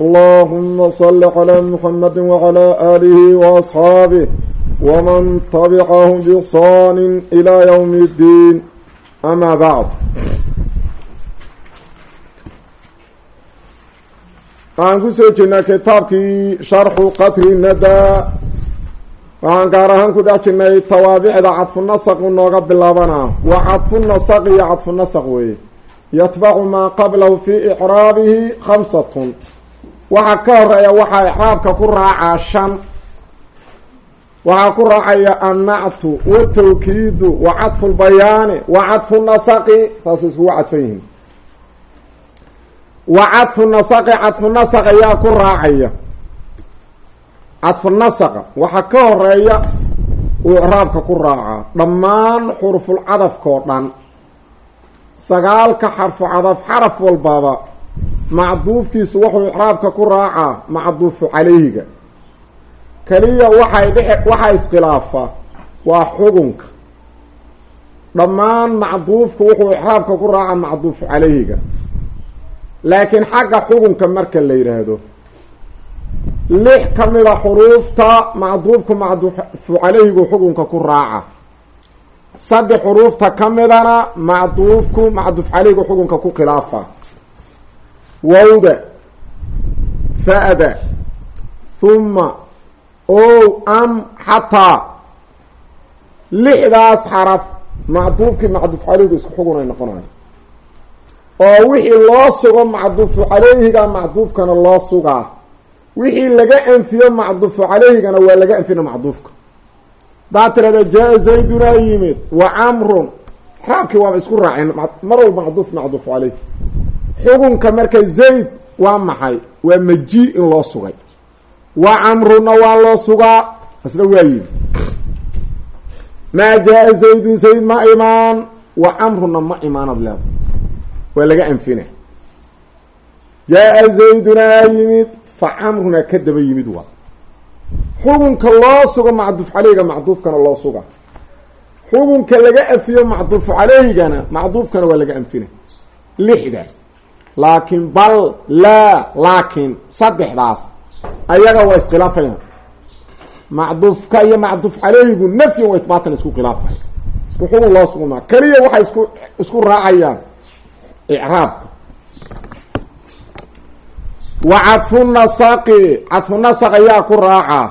اللهم صل على محمد وعلى آله وأصحابه ومن تبعهم بإحسان إلى يوم الدين أما بعد waxaan ku soo jirnay kitaabkii sharxu qatri nadaa waxaan gaar ahaan ku dhex jirnay tawaabicda cadfunasaqu nooga bilaabanaa waa cadfunasaq iyo cadfunasaq weeye yatbacu maa qablahu fii icraabihi khamsatun waxaa ka horreeya waxaa icraabka ku raacaa shan. Waxaa ku raacaya annactu watawkiidu wa cadfu lbayaani wa cadfu nasaqi. Saasay iskugu cadfan yihiin. Wa cadfu nasaqi cadfu nasaq ayaa ku raacaya. Cadfu nasaqa waxaa ka horreeya uu icraabka ku raacaa dhammaan xuruful cadafkao dhan. Sagaalka xarfu cadaf xaraf walbaba macduufkiisu wuxuu icraabka ku raacaa macduufu calayhiga. Keliya waxay dhe waxaa iskhilaafa waa xugunka dhammaan macduufku wuxuu icraabka ku raacaa macduufu calayhiga. Laakiin xagga xugunka marka la yidhaahdo lix ka mida xuruufta macduufku macduufu calayhigu xugunka ku raaca. Saddex xuruufta ka midana macduufku macduuf calayhigu xugunka ku khilaafa wawda fa-da huma ow am xataa. Lixdaas xaraf macduufkii macduuf calayhigu isku xugun ay noqonayo oo wixii loo sugo macduufu calayhiga macduufkana loo sugaa. Wixii laga anfiyo macduufu calayhigana waa laga anfina macduufka. Hadaa tirada jaa zaydunaa yimid wa camrun. Raabkii waaba isku raaceen mar walba macduuf macduuf caleyh xukunka marka zayd waa maxay? Waa maji in loo sugay. Wa camruna waa loo sugaa? Asna waa yimi maa jaa zaydun zayd ma imaan? Wa camruna ma imaanad leeda waa laga anfina jaa zaydunaa yimid fa camruna ka daba yimid waa. Xukunka loo sugo macduuf caleyhiga macduufkana loo suga. Xukunka laga anfiyo macduufu caleyhigana macduufkana waa laga anfina lixdaas laakiin bal laa laakiin saddexdaas ayaga waa iskhilaafayaan macduufka iyo macduuf caleyhigu nafyan wa itbaatan isku khilaafaya isku xukun loo sugma keliya waxay isku isku raacayaan. Icraabka wa cadfu nasaqi cadfu nasaq ayaa ku raaca.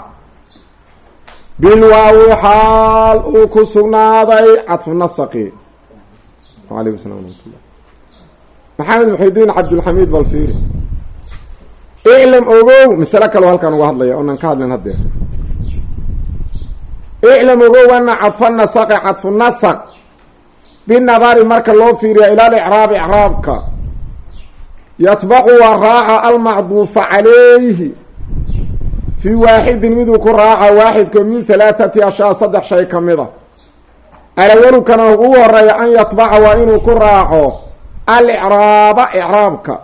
Bilwaawi xaal uu ku sugnaaday cadfu nasaqi. Alaykum salam ramatullah maxamed muxidiin cabdulxamiid balfiiri iclam ogow masale kaleo halkaan uga hadlaya oonan ka hadlin hadeer iclam ogow ana cadfa nasaqi cadfu nasaq. Binadari marka loo fiiriya ila licraab icraabka. Yatbacu waa raaca almacduufa calayhi. Fii waaxidin miduu ku raaca waaxidka min halaathati ashaa saddex shay ka mid a alawalukana ugu horreeya an yatbaca waa inuu ku raaco alicraaba icraabka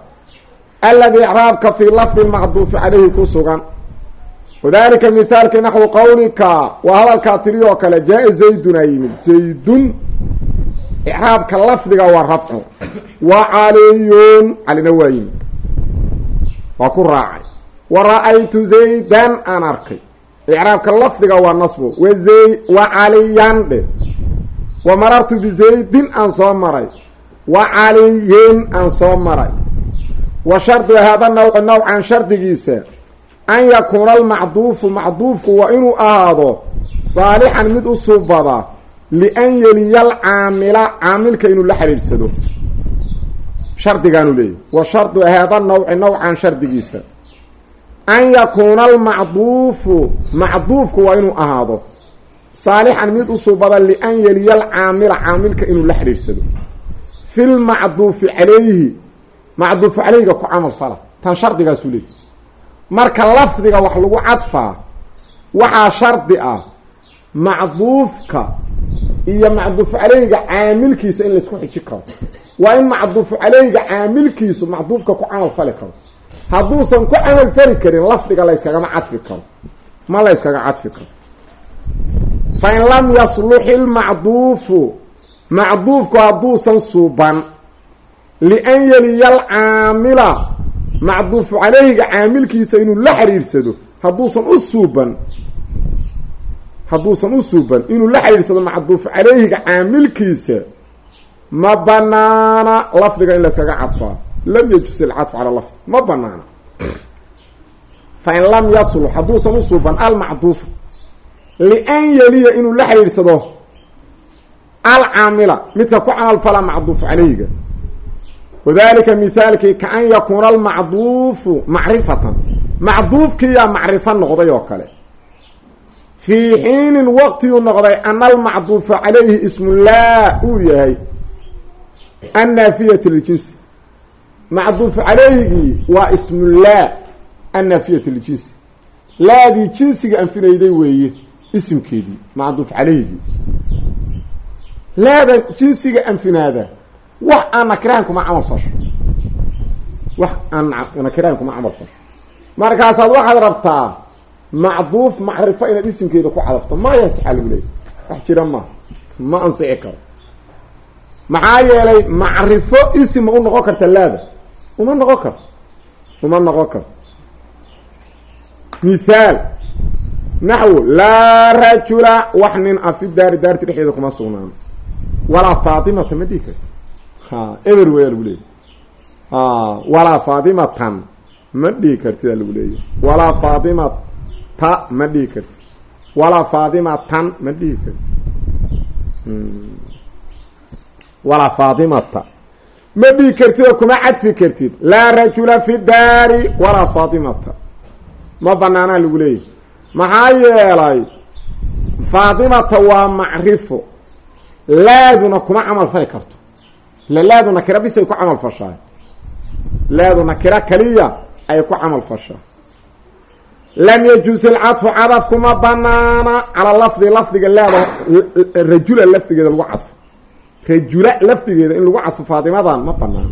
aladi icraabka fii lafdi macduufi calayhi ku sugan. Wadalika mithaalki naxwu qawlika waa hadalkaa tiri oo kale jaa zaydun aa yimid. Zaydun icraabka lafdiga waa rafcu. Wa caliyun calina waa yimid. Waa ku raacay. Wa ra'aytu zaydan aan arkay. Icraabka lafdiga waa nasbo wa zay bizaydin aan soo maray wa caliyin aan soo maray. Wa shardu haada nawci nawcan shardigiisa an yakuuna almacduufu macduufku waa inuu ahaado saalixan mid u subada lian yeliya alcaamila caamilka inuu la xidhiidhsado shardigaanu leeyahy wa shardu haada nawci nawcan shardigiisa an yakuuna almacduufu macduufku waa inuu ahaado saalixan mid u subada lian yeliya alcaamila caamilka inuu la xidhiidhsado fi lmacduufi calayhi macduufu calayhiga ku camal fala tan shardigaasuu leeyahy marka lafdiga wax lagu cadfaa waxaa shardi ah macduufka iyo macduufu caleyhiga caamilkiisa in laysku xiji karo. Waa in macduufu caleyhiga caamilkiisu macduufka ku camal fali karo. Hadduusan ku camal fali karin lafdiga layskagama cadfi karo. Ma layskaga cadfi karo. Fa in lam yaslux ilmacduufu macduufku hadduusan suuban lian yeliya alcaamila macduufu caleyhiga caamilkiisa inuu la xiriirsado hadduusan u suuban hadduusan u suuban inuu la xiriirsado macduufu caleyhiga caamilkiisa ma banaana lafdiga in layskaga cadfaa. Lam yajus ilcadf cala lafdi ma banaana fa in lam yaslux hadduusan u suuban almacduufu lian yeliya inuu la xiriirsado alcaamila midka ku camal fala macduufu caleyhiga wadalika mithaalkii kaan yakuuna almacduufu macrifatan macduufkiiyaa macrifo noqday oo kale fii xiinin waqtiyuu noqday ana almacduufa calayhi ismullah uu yahay annaafiyati liljinsi macduufu calayhigii waa ismullah annaafiyati liljinsi laadii jinsiga anfinayday weeye isimkeedii macduuf calayhigii laada jinsiga anfinaada wax aan nakirahan kuma camal fasho. Wax aan nakirahan kuma camal fasho. Markaasaad waxaad rabtaa macduuf macrifo inaad isimkeeda ku cadafto ma yasaxa lagu leeyay wax jira ma ma ansixi karo. Maxaa yeelay macrifo isim ma u noqon karta laada. Uma noqon karto uma noqon karto mithaal naxwo laa rajula wax nin a fi daari daarti dhexdeeda kuma sugnaano walaa faatimata ma dhihi karti weyaa lagu leeyay walaa faatimatan ma dhihi kartida lagu leeyahy walaa faatimata ma dhihi kartid. Walaa faatimatan ma dhihi kartid. Walaa faatimata ma dhihi kartid oo kuma cadfi kartid. Laa rajula fi daari walaa faatimata ma banaanaa lagu leeyahy maxaa yeelay faatimata waa macrifo laaduna kuma camal fali karto. Ila laadu nakira bisay ku camal fashaay laadu nakira kaliya ay ku camal fashaa lam yajuus ilcadfu cadafkuma banaana. Calaa lafdi lafdiga laada rajula lafdigeeda lagu cadfo. Rajula lafdigeeda in lagu cadfo faatimadan ma banaano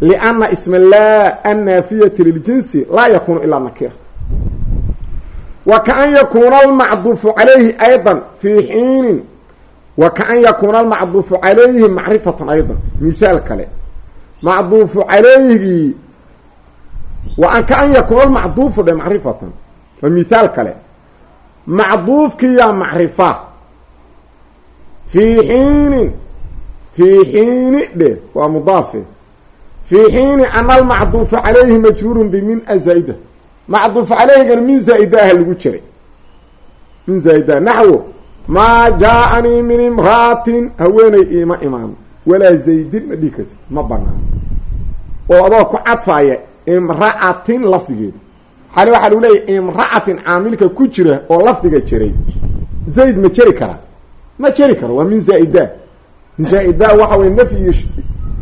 lianna isma laa annaafiyati liljinsi laa yakunu ilaa nakira. Wa kaan yakuuna almacduufu calayhi ayda fii xiinin wa kaan yakuuna almacduufu calayhi macrifatan aydan. Mithaal kale. Macduufu calayhigii wa an kaan yakuuna almacduufu dhe macrifatan. Waa mithaal kale. Macduufkiyaa macrifa. Fii xiinin fii xiini dhe waa mudaafe fii xiini ana almacduufa calayhi majruurun bimin azaa-ida macduufu calayhigana min zaa-ida ah lagu jiray. Min zaa-ida naxwo maa jaa-anii min imraatin haweeney iima imaan. Walaa zaydin ma dhihi kartid ma banaano oo adoo ku cadfaaya imra'atin lafdigeeda. Xali waxaa lagu leeyahy imra'atin caamilka ku jira oo lafdiga jiray. Zayd ma jeri karaa? Ma jeri karo waa min zaa-ida. Min zaa-ida waxa wey nafyi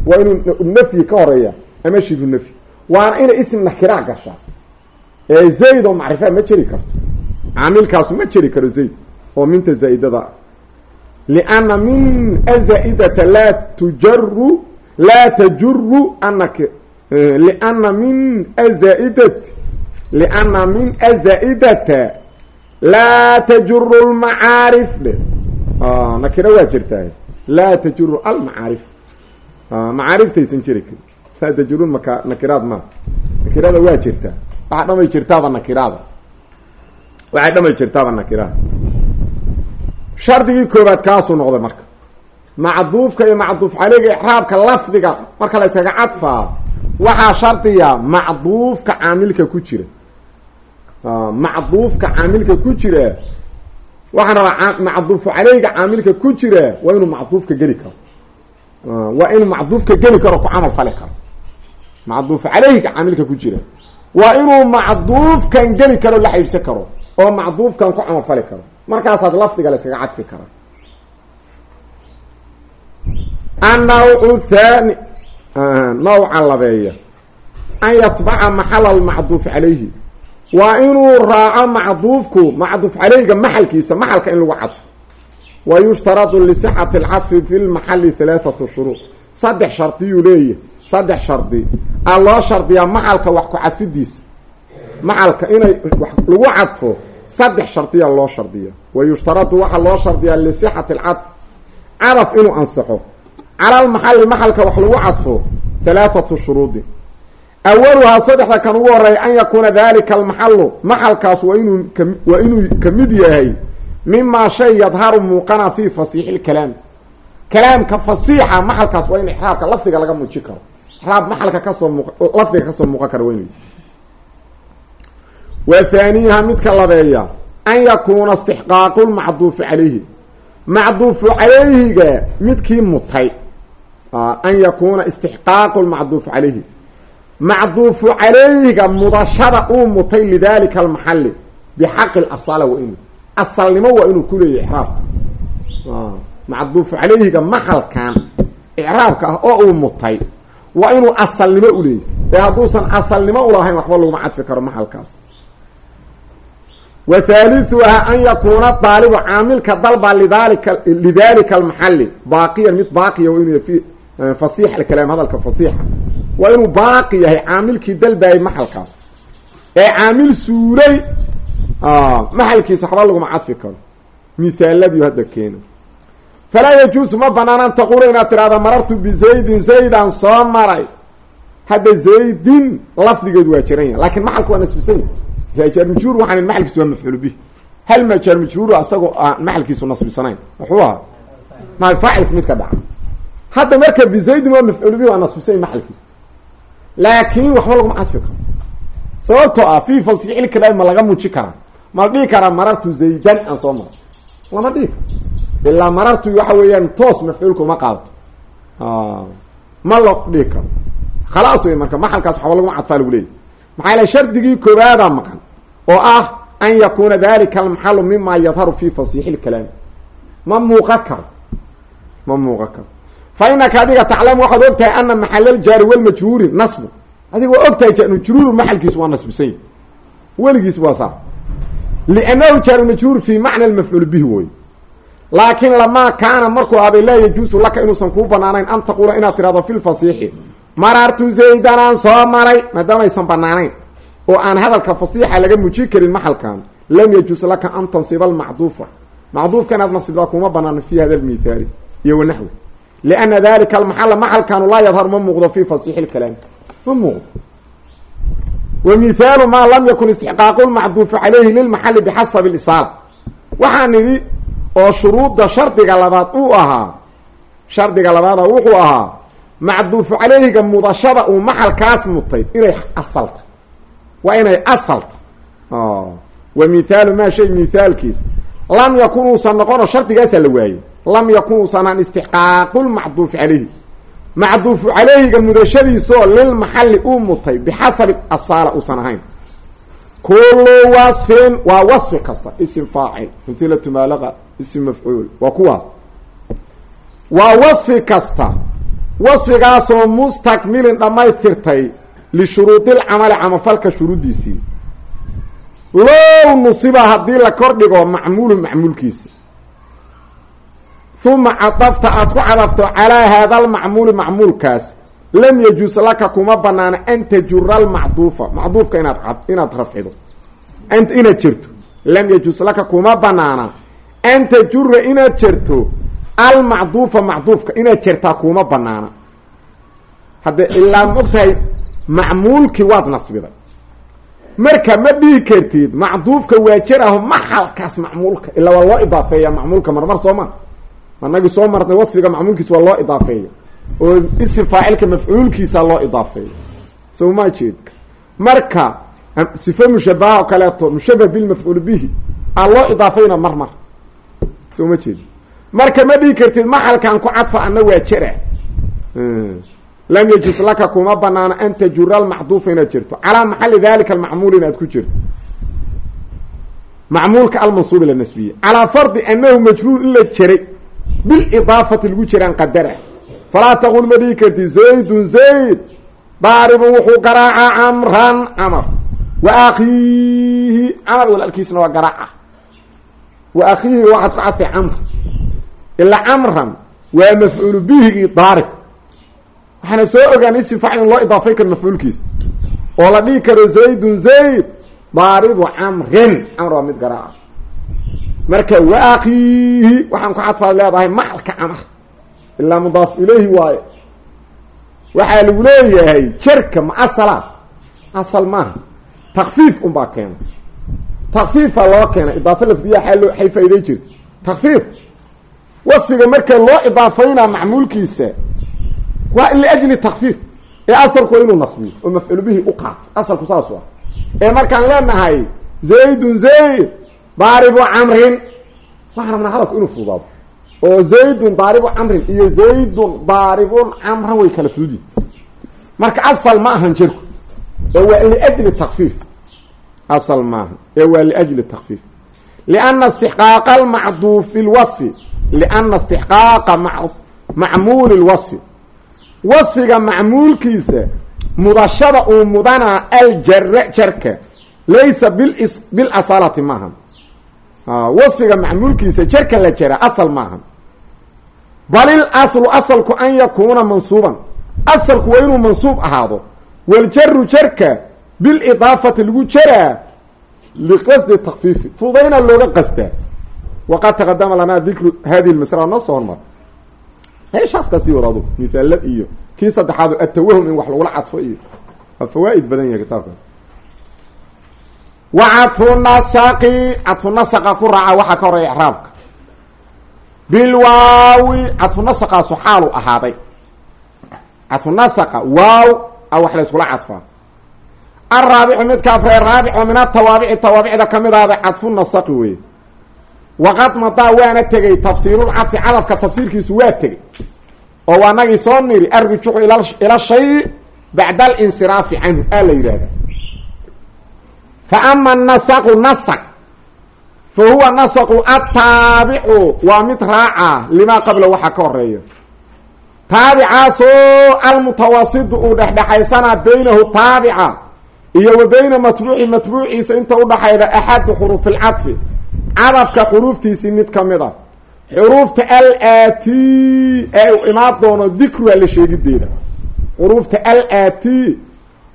waa inuu nafyi ka horreeya ama shibu nafyi. Waana inay ism nakiraa gashaa. Ee zayd oo macrifaa ma jeri karto. Caamilkaasu ma jeri karo zayd oo minta zaa-idada lianna min azaa-idata laa tujaru laa tajuru anak lianna min azaa-idat lianna min azaa-idata laa tajuru lmacaarif dhe nakira waa jirtaa laa tajuru almacaarif macaariftaysan jiri karin laa tajuru maka nakiraad maa nakirada waa jirtaa waxaa dhamay jirtaaba nakiraada. Waxay dhamay jirtaaba nakiraada shardigii koobaad kaasuu noqday marka. Macduufka iyo macduuf caleyga ixraabka lafdiga marka la yskaga cadfaa waxaa shardiya macduufka caamilka ku jira. Macduufka caamilka ku jira waxaan rabaa macduufu caleyga caamilka ku jira waa inuu macduufka geli karo. Waa inuu macduufka geli karo ku camal fali karo. Macduufu caleyga caamilka ku jira waa inuu macduufkan geli karo la xidhiidhsan karo oo macduufkan ku camal fali karo markaasaad lafdiga la yskaga cadfi karaa annawcu thani nawca labeeya an yatbaca maxala almacduuf calayhi. Waa inuu raaco macduufku macduuf caleyga maxalkiisa maxalka in lagu cadfo. Wa yushtaradu lisixati alcadfi fi lmaxali halaathatu shuruud. Saddex shardiyuu leeyahy saddex shardi. A loo shardiyaa maxalka wax ku cadfidiisa. Maxalka inay lagu cadfo saddex shardiya loo shardiya. Wa yushtaradu waxaa loo shardiyaa lisixati alcadf. Cadaf inuu ansaxo. Cala lmaxali maxalka wax lagu cadfo halaathatu shuruudin awaluhaa saddexda kan ugu horreeya an yakuuna dalika almaxalu maxalkaas waa inuu waa inuu ka mid yahay mimaa shay yadharu muuqana fi fasiixi lkalaam kalaamka fasiixa maxalkaas waa in ixraabka lafdiga laga muuji karo. Ixraab maxalka ka soo muuq lafdiga ka soo muuqan karo waa inu wa haaniiha midka labeeya an yakuuna istixqaaqu lmacduufi calayhi. Macduufu calayhiga midkii mutay an yakuuna istixqaaqu lmacduufi calayhi. Macduufu calayhiga mudashada uu mutay lidalika almaxali bixaqi lasala waa inu asalnimo waa inuu ku leeyahy icraabka macduufu calayhiga maxalkan icraabka ah oo uu mutay waa inuu asalnimo uleeyahy ee hadduusan asalnimo ulahayn waxba laguma cadfi karo maxalkaas wa haaliuha an yakuuna daalibu caamilka dalba lidalika almaxali baaqiyan mid baaqiya fi fasiix alkalaam hadalka fasiixa waa inuu baaqi yahay caamilkii dalbaayay maxalkaas ee caamil suulay maxalkiisa waxba laguma cadfi karo mihaaladiiu hadda keena falaa yajuusu ma banaan an taquula inaad tirahda marartu bizaydin zaydaan soo maray hadda zaydin lafdigeedu waa jiran yahay laakiin maxalku waa nasbisan yahy jaarmajhuur waxaan maxalkiisu waa mafcuul bih hal ma jaarmajhuur asagoo aan maxalkiisu nasbisanayn? Wuxuu ahaa. Ma faacilku mid ka dhaca. Hadda marka bizaydin waa mafcuul bih waa nasbisan yahy maxalkiisu. Laakin waxba laguma cadfi karo. Sababtoo ah fi fasiixil kalaam ma laga muji karaa. Ma la dhihi karaa marartu zaydan aan soo maro lama dhihi karo. Ilaa marartu waxa weeyaan toos mafcuulka uma qaadato. Ma la dhihi karo. Khalaas wey marka maxalkaas waxba laguma cadfaa lagu leeyahy maxaa yale shardigii koobaadaa maqan oo ah an yakuuna dalika almaxalu mima yadharu fi fasiixi lkalaami ma muuqa karo ma muuqa karo fa inaka adiga taclamu waxaad og tahay ana maxalaljaari walmajhuuri nasbu. Adiga waa og tahay maxalkiisu waa nasbisan yahy weligiis waa saa liannahu jaarmajhuur fi macna lmafcuul bihi woy laakiin lamaa kaana markuu ahaaday laa yajuusu laka inuusan kuu banaanayn an taquula inaad tirahdo fi lfasiixi marartu zaydan soo maray maadaama aysan banaanayn oo aan hadalka fasiixa laga muji karin maxalkan lam yajuus laka an tansiba almacduufa. Macduufka inaad nasibdaa kuma banaano fi hada lmithaali iyo wanaxwi liana dalika almaxala maxalkanu laa yadharu ma muuqdo fi fasiixi lkalaami ma muuqdo. Wa mithaalu maa lam yakun istixqaaqu lmacduufi calayhi lilmaxali bixasabi lisaala waxaa nidhi oo shuruudda shardiga labaad uu ahaa shardiga labaada wuxuu ahaa macduufu calayhiga mudashada uu maxalkaas mutay inay asalta. Waa inay asalta. Wa mithaalu maa shay mithaalkiis. Lam yakun uusan noqono shardigaasaa la waayey. Lam yakun uusanaan istixqaaqu lmacduufi calayhi macduufu calayhiga mudashadiisoo lilmaxali uu mutay bixasabi asaala uusan ahayn. Kullu wasfin waa wasfi kasta. Isim faacil amhilatu maalaqa isim mafcuul. Waa kuwaas. Waa wasfi kasta wasfigaasoo mustakmilin dhammaystirtay lishuruudilcamali camalfalka shuruuddiisii low nusiba haddii la kordhigo macmuulu macmuulkiisa. Uma cadafta aada ku cadafto calaa haada almacmuuli macmuulkaas lam yajuus laka kuma banaano an tajura almacduufa macduufka inaad ad inaad rafcido. Inaad jerto lam yajuus laka kuma banaana an tajura inaad jerto almacduufa macduufka inaad jertaa kuma banaana hadde ilaa ma og tahay macmuulkii waad nasbiday marka ma dhihi kartid macduufka waa jer aho maxalkaas macmuulka. Ilaa waa loo idaafeeya macmuulka marmar soo ma. Anagii soo marnay wasfiga macmuulkiisa waa loo idaafeeya oo isim faacilka mafcuulkiisa loo idaafeeya soo ma jeed. Marka sife mushabaha oo kaleeto mushabah bilmafcuul bihi aa loo idaafeyna mar mar soo ma jeed marka ma dhihi kartid maxalkan ku cadfa ana waa jera lam yajuus laka kuma banaano an tajura almacduufa inaad jirto. Calaa maxali dalika almacmuul inaad ku jirto. Macmuulka almansuubi la nasbiye calaa fardi anahu majruur in la jeray bilidaafati lagu jiraan qadara. Falaa taqul ma dhihi kartid zaydun zayd daaribun wuxuu garaacaa camran camar wa akhiihi camar walaalkiisna waa garaaca. Wa akhiihi waxaad ku cadfay camr ilaa camran waa mafcuulu bihigii daarib waxaana soo ogaan isim facl in loo idaafay karo mafcuulkiisa oo la dhihi karo zaydun zayd daaribu camrin camr waa mid garaaca. Marka wa waxaan ku cadfaad leedahay maxalka camar ilaa mudaaf ilayhi waaye. Waxaa lagu leeyahay jerka ma asala asal maaha. Takfiif unbaa keena. Takfiifaa loo keena. Idaafa lafdiya aa ay faa'iday jirta takfiif wasfiga marka loo idaafaynaa macmuulkiisa waa liajli takfiif ee asalku waa inuu nasbiyo oo mafcuul bihi u qaato. Asalku saasu ah ee markaan leenahay zaydun zayd daaribu camrin. Waxaan rabnaa hadalku inuu fududaado. Oo zaydun daaribu camrin iyo zaydun daaribun camran way kala fududi marka asal ma ahan jirku. Ee waa liajli takfiif asal maaha ee waa liajli takfiif liana istixqaaqa almacduufi lwasfi liana istixqaaqa macmuuli lwasfi wasfiga macmuulkiisa mudashada uu mudanaa aljara jarka laysa bilasalati maaha wasfiga macmuulkiisa jarka la jara asal maaha bal il aslu asalku an yakuuna mansuuban asalku waa inuu mansuub ahaado waljaru jarka bilidaafati lagu jaraa liqasdi takfiifi fudayna looga qastaa waqad taqadama lanaa dikru hadihi lmasala noo soo hormar heeshaas ka sii wada adu mithaalad iyo kii saddexaad atawahum in wax lagula cadfo iyo waa fawaaid badan yahay kitaabkaas wa cadfu nasaqi cadfu nasaqa ku raaca waxaa ka horreeya icraabka bilwaawi cadfu nasaqaasu xaalu ahaaday cadfu nasaqa waaw a wax la yskula cadfaa alraabicu midka min atawaabici tawaabicda ka mid ahda cadfu nasaqi waqad madaa waana tegey tafsiirulcadfi cadafka tafsiirkiisu waa tegey oo waa nagii soo niri alrujuucu ila shay bacda alinsiraafi canhu aa la yidhahda fa ama nasaqu nasaq fa huwa nasaqu ataabicu waa mid raaca limaa qabla waxaa ka horreeya taabicaasoo almutawasidu uu dhexdhexaysanaa baynahu taabica iyo wa bayna matbuuci matbuuciisa inta udhaxayda axadu xuruufilcadfi cadafka xuruuftiisii mid ka mid a xuruufta al aati ee uu imaan doono dikruha la sheegideeda xuruufta al aati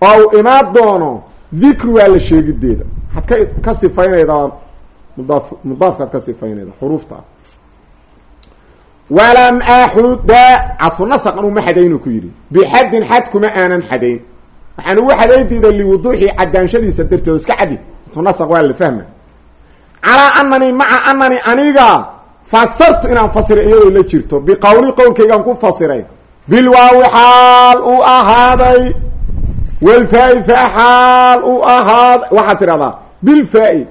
oo uu imaan doono dikruha la sheegideeda waxaad ka ka sifaynaydaa mudaaf mudaafkaad ka sifaynayda xuruufta. Walam axuda cadfu nasaq anuu ma xadaynu ku yidhi. Bixaddin xad kuma aanan xadayn. Waxaan ugu xadayn diida liwuduuxi cadaanshadiisa darteed iska cadi. Cadfu nasaq waa la calaa anani maca anani aniga fasartu inaan fasiray iyadoo la jirto. Biqowli qowlkaygaan ku fasiray bilwaawi xaal uu ahaaday walfaa-i faa xaal uu ahaaday waxaad tidhahdaa bilfaa-i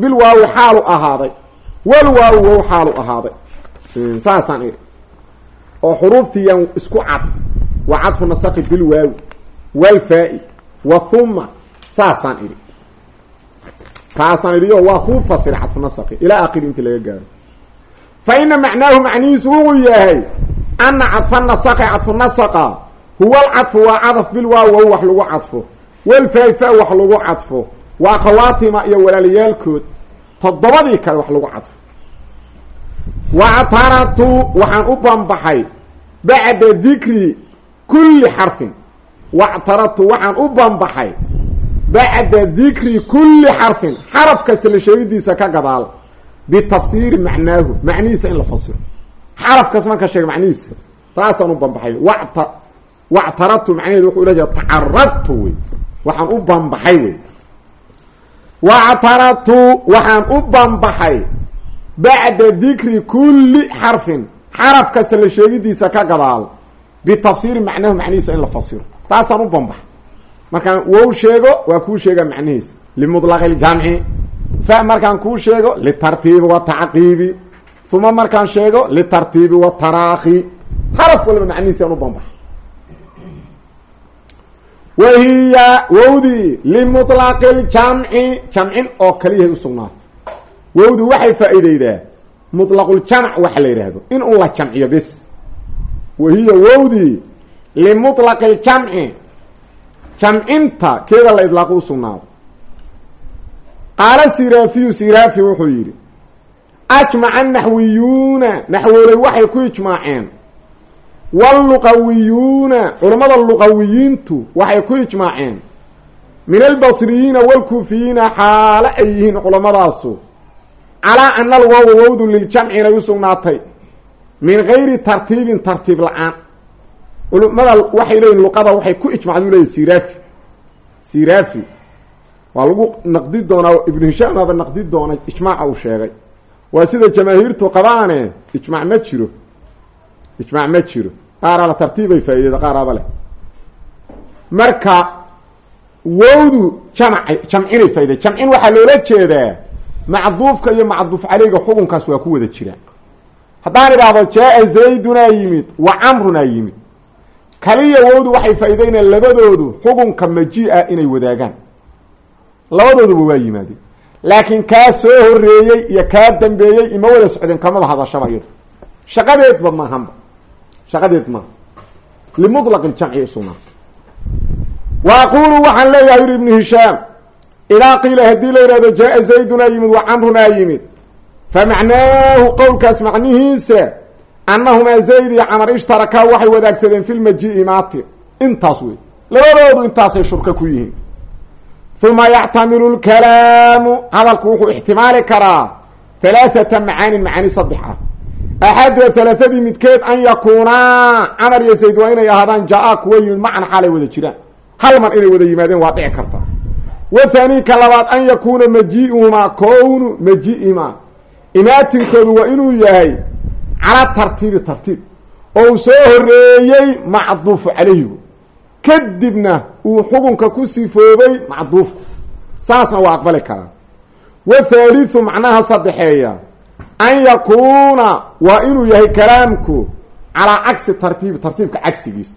bilwaawi xaalu ahaaday walwaawi wow xaalu ahaaday. Saasaan idhi. Oo xuruuftiiyaan isku cadf wa cadfu nasaqi bilwaawi walfaa-i wa huma saasaan idhi taasaan idhi o waa kuu fasira cadfu nasaqi ilaa aakhiri inti laga gaaro. Fa ina macnaahu macnihiisu wuxuu yahay ana cadfa nasaqi cadfu nasaqa huwa alcadfu waa cadaf bilwaawi wow wax lagu cadfo. Walfaa-i fa wax lagu cadfo. Waa khawaatima iyo walaalayaalkood toddobadii kale wax lagu cadfo. Wactaratu waxaan u banbaxay bacda dikri kulli xarfin. Wactaratu waxaan u banbaxay bacda dikri kulli xarfin. Xaraf kasta la sheegidiisa ka gadaal. Bitafsiiri macnaahu. Macnihiisa in la fasiro. Xaraf kas marka sheega macnihiisa. Taasaan u banbaxay wata wactaratu macnaheedu wuxuu ula jeeda tacaradtu wey waxaan u banbaxay wey wactaratu waxaan u banbaxay bacda dikri kulli xarfin. Xaraf kasta la sheegidiisa ka gadaal. Bitafsiiri macnahu macnihiisa in la fasiro. Taasaan u markaan wow sheego waa kuu sheegaa macnihiisa. Limudlaqi ljamci. Fa markaan kuu sheego litartiibi watacqiibi uma markaan sheego litartiibi wataraakhi xaraf waliba macnihiisa u banbaxa wa hiya wowdii limulaqi ljamci. Jamcin oo kaliyahay usugnaatay wowdu waxay faa-iideydaa. Muطlaquljamc waxa la yidhaahdo in un la jamciyo bes. Wahiya wowdii limuطlaqi ljamci jamcinta keeda la idlaaqo usugnaado qaala siraafiyu siraafi wuxuu yidhi ajmaca naxwiyuuna naxwooley waxay ku ijmaaceen. Waalluqawiyuuna culammada luqawiyiintu waxay ku ijmaaceen. Min albasriyiina waalkuufiyiina xaalo ay yihiin culamadaasu calaa ana alwaawa wowdu liljamci inay u sugnaatay. Min gayri tartiibin tartiib la'aan culimada waxay leeyihiin luqada waxay ku ijmacda u leeyihiin siraafi. Siraafi waa lagu naqdi doonaa ibnu hishaam aba naqdi doona ijmaaca uu sheegay. Waa sida jamaahiirtu qabaane ijmac ma jiro. Ijmac ma jiro. Qaaraaba tartiibay faa'ideeda qaaraaba leh. Marka wowdu jamc jamcinay faaidey jamcin waxaa loola jeedaa macduufka iyo macduuf caleyga xukunkaas waa ku wada jiraan. Haddaan idhaahdo jaa-a zaydunaa yimid wa camrunaa yimid kaliya wowdu waxay faa'ideynayaan labadoodu xukunka maji-a inay wadaagaan. Labadooduba waa yimaadeen. Laakiin kaa soo horeeyey iyo kaa dambeeyey ima wada socdeen kamaba hadashaba iyado shaqadeedba maahanba shaqadeed maaha limutlaq ljamci usugnaa wa aqulu waxaan leeyahay yuri ibnu hishaam idaa qiila haddii la yidhahdo jaa-a zaydunaa yimid wa camrunaa yimid. Fa macnaahu qowlkaas macnihiisa annahumaa zayd iyo camar ishtarakaa waxay wadaagsadeen fi lmaji-i maati intaas wey labadoodu intaasay shurka ku yihiin uma yactamilu lkalaamu hadalku wuxuu ixtimaali karaa halaathata macaanin macaani saddex ah axaduha halaathadii midkeed an yakuunaa camar iyo zayd waa inay ahaadaan jaa-a kuwa yimid macan xaalay wada jiraan hal mar inay wada yimaadeen waa dhici karta wa haani ka labaad an yakuuna maji-uhumaa kownu maji-imaa imaatinkoodu waa inuu yahay calaa tartiibi tartiib. Oo uu soo horeeyey macduufu calayhigu kadibna uu xukunka ku sifoobay macduufku saasna waa aqbali karaa. Wa thaalithu macnaha saddexeeya. An yakuuna waa inuu yahay kalaamku calaa cagsi tartiibi tartiibka cagsigiis.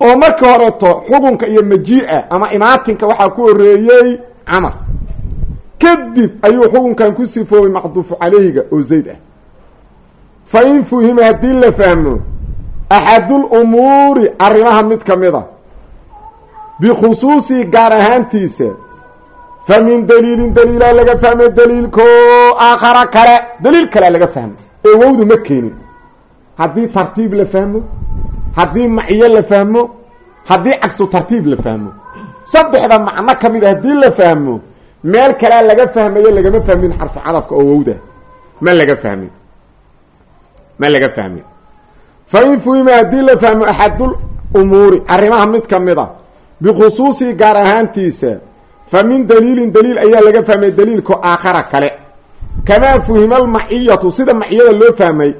Oo marka horeeto xukunka iyo maji-a ama imaatinka waxaa ku horeeyey camar. Kadib ayuu xukunkan ku sifoobay macduufu calayhiga oo zayd ah fa in fuhima haddii la fahmo axadul umuuri arrimaha mid ka mid a bikhusuusihi gaar ahaantiisa fa min daliilin daliilaa laga fahmay daliilko aakhara kale daliil kalea laga fahmo ee wowdu ma keenin haddii tartiib la fahmo haddii maciyo la fahmo haddii cagsu tartiib la fahmo saddexda macno ka mid a haddii la fahmo meel kalea laga fahmayo lagama fahmin xarfu cadafka oo wowda ma laga fahmin ma laga fahmin fa in fuhima haddii la fahmo axadul umuuri arrimaha mid ka mid a bikhusuusihi gaar ahaantiisa fa min daliilin daliil ayaa laga fahmay daliilka aakhara kale. Kamaa fuhima almaciyatu sida maciyada loo fahmay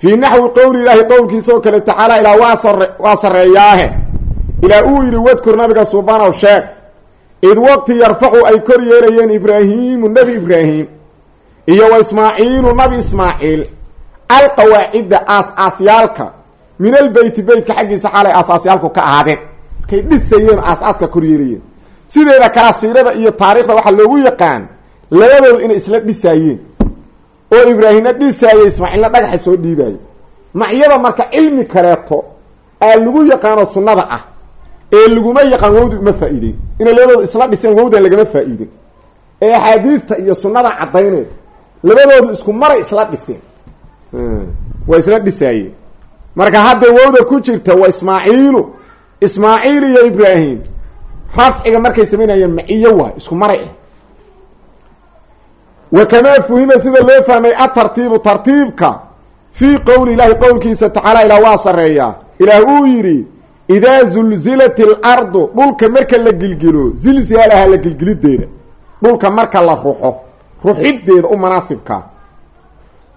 fii naxwi qowli ilaahi qowlkiisa oo kale tacaala ilaa waa sare waa sarreeyaahe. Ilaa uu yidhi wadkur nabiga subanow sheeg id waqti yarfacu ay kor yeelayeen ibraahiimu nebi ibraahim iyo wa ismaaciilu nabi ismaaciil alqawaacidda aas-aasyaalka min albeyti beytka xaggiisa xaalay aas-aasyaalku ka ahaadeen kay dhisayeen aas-aaska kor yeelayeen sideeda kala siirada iyo taariikhda waxaa loogu yaqaan labadooda inay isla dhisaayeen oo ibraahimna dhisaayey ismaaciilna dhagaxa soo dhiibaayey macyada marka cilmi kaleeto aa lagu yaqaano sunnada ah ee laguma yaqaan wowda uma faa-iideyn inay labadooda isla dhiseen wowdan lagama faa-iidin ee axaadiista iyo sunnada caddayneed labadoodu isku maray isla dhiseen waa isla dhisaayeen marka hadda wowda ku jirta waa ismaaciilu. Ismaaciil iyo ibraahim. Rafciga markay samaynayeen maciyo waay isku maray. Ah wa kamaa fuhima sida loo fahmay atartiibu tartiibka. Fii qowli ilaahi qowlkiisa tacaala ilaa waa sareeyaa ilaah uu yidhi idaa zulzilat ilardu dhulka marka la gilgilo zilzilaalaha la gilgilideeda dhulka marka la ruxo ruxiddeeda u manaasibkaa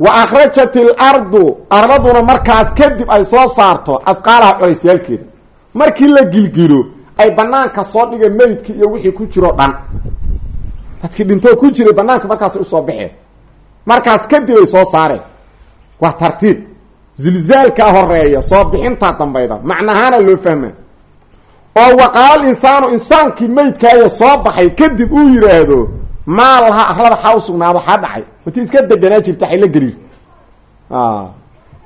wa akhrajat ilardu ardaduna markaas kadib ay soo saarto afqaalaha culeysyaalkeeda markii la gilgilo ay banaanka soo dhigeen meydkii iyo wixii ku jiroo dhan dadkii dhintoo ku jiray banaanka markaasay u soo baxeen markaas kadib ay soo saareen waa tartiib zilzaalkaa horreeya soo bixintaa dambayda macnahaana loo fahma oo waqaal insaanu insaankii meydkaaya soo baxay kadib uu yidhaahdo maa lahaa arlada xaa u sugnaado xaa dhacay. Watii iska deganaa jirta xay la gariirta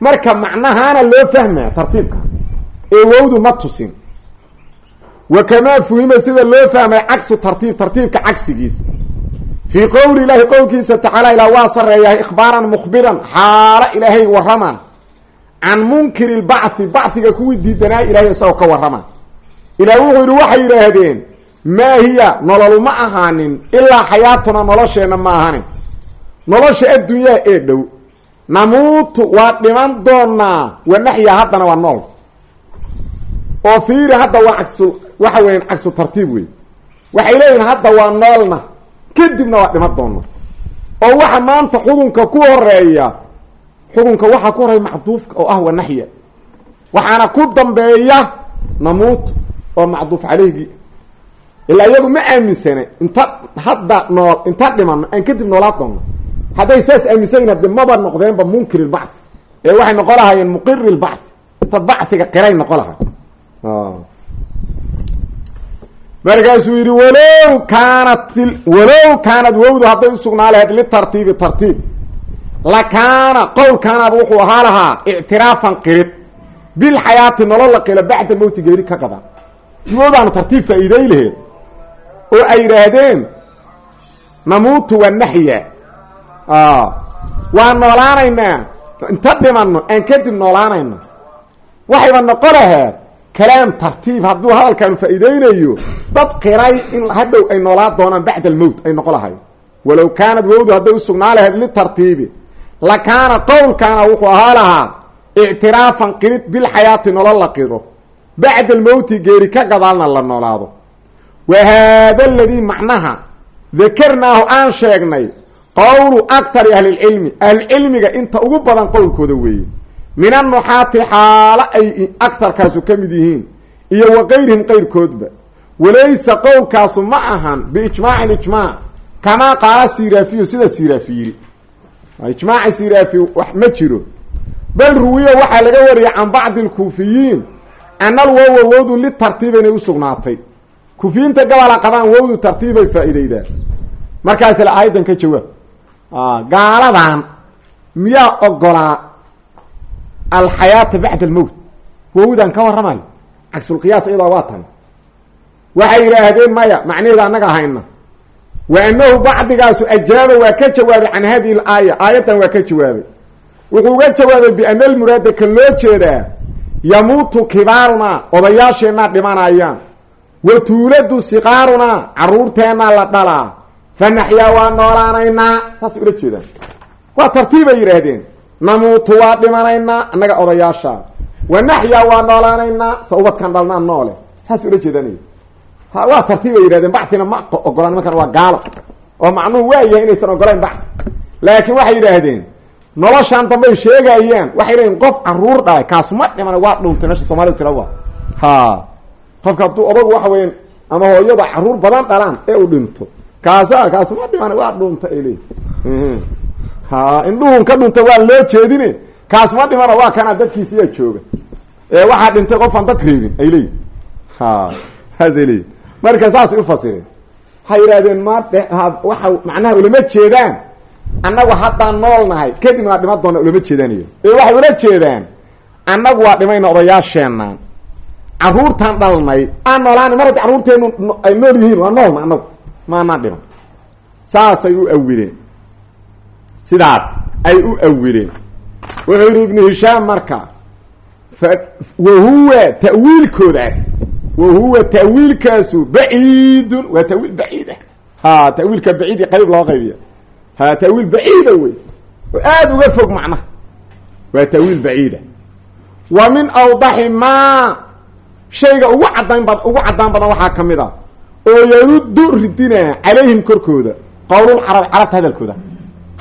marka macnahaana loo fahmaa tartiibka ee wowdu ma tusin. Wa kamaa fuhima sida loo fahmay cagsu tartiib tartiibka cagsigiisa fii qowli ilaahi qowlkiisa tacaala ilaa waa sareeyahay ikhbaaran mukhbiran xaalo ilaahay warrama can munkiri lbacthi bachiga kuwii diidanaa ilahay isagoo ka warrama ilaah wuxuu yidhi waxay yidhaahdeen maa hiya nololu ma ahaanin ilaa xayaatuna nolosheenna ma ahanin nolosha adduunyaha ee dhow namuutu waa dhiman doonaa wanaxya haddana waa nool oo fiiri hadda waa cagsu waxa weyan cagsu tartiib wey waxay leeyihiin hadda waa noolna kadibna waa dhiman doona oo waxa maanta xukunka ku horreeya xukunka waxaa ku horreeya macduufka oo ah wanaxya waxaana ku dambeeya namuutu oo macduuf caleyhgii ilaa iyagu ma aaminsana inta hadda nool inta dhimano aan kadib noolaa doonno. Hadday saas aaminsanyiin hade maba noqdeenba munkir ilbacthi ee waxay noqon lahaayeen muqiri lbacthi inta bachiga qiray noqon lahay markaasuu yidhi walow kaanat walow kaanad wowdu hadday usugnaa lahayd litartiibi tartiib. La kaana qowlkaanaba wuxuu ahaa lahaa ictiraafan qirid. Bilxayaati nolol la qilo bacda mowti geeri ka gadan wowdaana tartiib faa-iiday laheed oo ay yidhaahdeen namuutu wanaxya waa noolaanaynaa. Inta dhimanno aan kadib noolaanayno waxayba noqo laheed kalaam tartiib hadduu hadalkaanu faa-iideynayo dad qiray in hadhow ay noolaa doonaan bacda almowt ay noqo lahayd. Walow kaanad wowdu hadday usugnaa lahayd litartiibi la kaana qowlkaana wuxuu ahaa lahaa ictiraafan qirid bilxayaati nolol la qiro. Bacda almowti geeri ka gadaalna la noolaado wa haada aladii macnaha dakarnaahu aan sheegnay qowlu akari ahlilcilmi ahlulcilmiga inta ugu badan qowlkooda weeye min annuxaati xaalo ay akarkaasu ka mid yihiin iyo wa qayrihim qayrkoodba walaysa qowlkaasu ma ahan biijmaacin ijmaac kamaa qaala siraafiyu sida siraafi yidhi ijmaaci siraafi wax ma jiro bal ruwiya waxaa laga wariyay can bacdi alkuufiyiin ana alwowa wowdu litartiib inay usugnaatay kuufiyiinta gabola qabaan wowdu tartiibay faa-iideydaan markaas la aayadan ka jawaab gaaladan miyaa ogolaa alxayaata bacda almowt wowdan ka warramayo. Cagsulqiyaas iyadaa waa tan. Waxay yidhaahdeen maya macnaheeda annaga hayna wa anahu bacdigaasu ajaaba waa ka jawaabay can hadihi alaaya. Aayaddan waa ka jawaabay. Wuxuu uga jawaabay biana almuraada kan loo jeedaa yamuutu kibaarunaa odayaasheennaa dhimanayaan wa tuuladu siqaarunaa caruurteennaa la dhalaa fa naxyaa waa noolaanaynaa saasay ula jeedaan waa tartiibay yidhaahdeen namuutu waa dhimanaynaa annaga odayaasha wa naxyaa waa noolaanaynaa sa ubadkan dhalnaa noole saasay ula jeedanay waa tartiibay yidhahdeen baxina ma ogolaan nimankan waa gaalo oo macnuhu waa yahay inaysan ogolayn baxi laakiin waxay yidhaahdeen noloshaan dambay sheegayaan waxay leeyiin qof carruur dhalay kaasuma dhiman waa dhuuntay meesha soomaalida tira ha qofka hadduu odagu waxa weyan ama hooyada carruur badan dhalaan ee uu dhinto. Kaasa kaasuma dhiman waa dhuunta ay leeyiin ha indhuhun ka dhunta waa loo jeedine. Kaasma dhimana waa kanaa dadkiisiyaa jooga. Ee waxaa dhintay qofaan dad reebin ay leeyihiin ha saasay marka saasay ufasireen waxay yidhahdeen ma waxa macnaha ulama jeedaan. Annagu haddaan nool nahay kadibna waa dhiman doona ulama jeedaaniyo. Ee waxay ula jeedaan. Annagu waa dhimayna odayaasheenaan caruurtaan dhalnay aan noolaana mar haddi carruurteenu ay nool yihiin waa noolna annagu. Maanaan dhiman. Saasay u awileen sidaas ay u awileen wuxuu yidhi ibnu hishaam marka fa wahuwa ta'wiilkoodaas wahuwa ta'wiilkaasu baciidun. Waa ta'wiil baciid ah. Ha ta'wiilka baciidi qayb loo qaybiya ha ta'wiil baciida wey oo aada uga fog macnaha. Waa ta'wiil baciida wa min awdaxi maa shayga ugu caddayn bad ugu caddaan badan waxaa ka mid a oo yaruddu ridinaa calayhim korkooda qowlulcarabi carabta hadalkooda.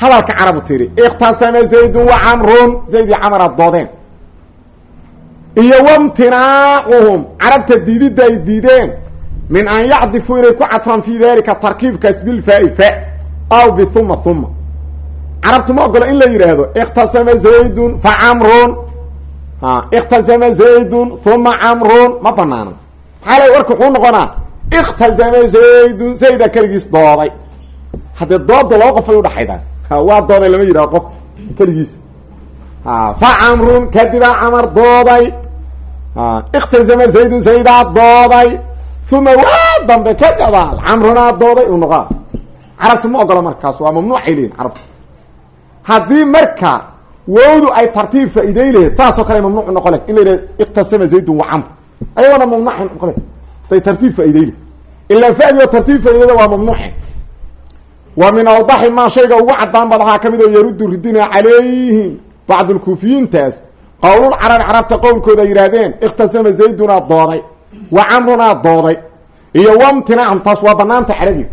Hadalka carabu tiri ikhtasama zaydun wa camrun zayd iyo camara doodeen. Iyo wamtinaacuhum carabta diididda ay diideen min an yacdifuu inay ku cadfaan fii dalika tarkiibkaas bilfaa-i fa aw bihuma huma carabtu ma ogola in la yidhaahdo ikhtasama zaydun fa camrun ikhtasama zaydun huma camrun ma banaana le warka wuxuu noqonaa ikhtasama zaydun. Zayda keligiis dooday. Haddee dooda laba qof ay udhaxaydaan waa dooday lama yidhaho qof keligiisa fa camrun kadibaa camar dooday. Ikhtasama zaydun zaydaa dooday. Uma waa dambe ka gadaal camrunaa dooday u noqaa carabtu ma ogolo markaas waa mamnuucay leeyihiin carabtu. Haddii marka wowdu ay tartiib faa-iiday laheyd saasoo kale mamnuuc noqo leh in la iqtasama zaydun wa camr. Ayagoona mamnuuca noqo leh day tartiib faa-iiday leh ilaa fadioo tartiib faa-idada waa mamnuuce wa min awdaxi maa shayga ugu cadaan bad waxaa ka mid oo yaruddu ridina calayhim. Bacdulkuufiyiintaas qowlul carabi carabta qowlkooda ay yidhaahdeen ikhtasama zaydunaa dooday wa camrunaa dooday iyo wamtinacum taas waa banaanta carabiga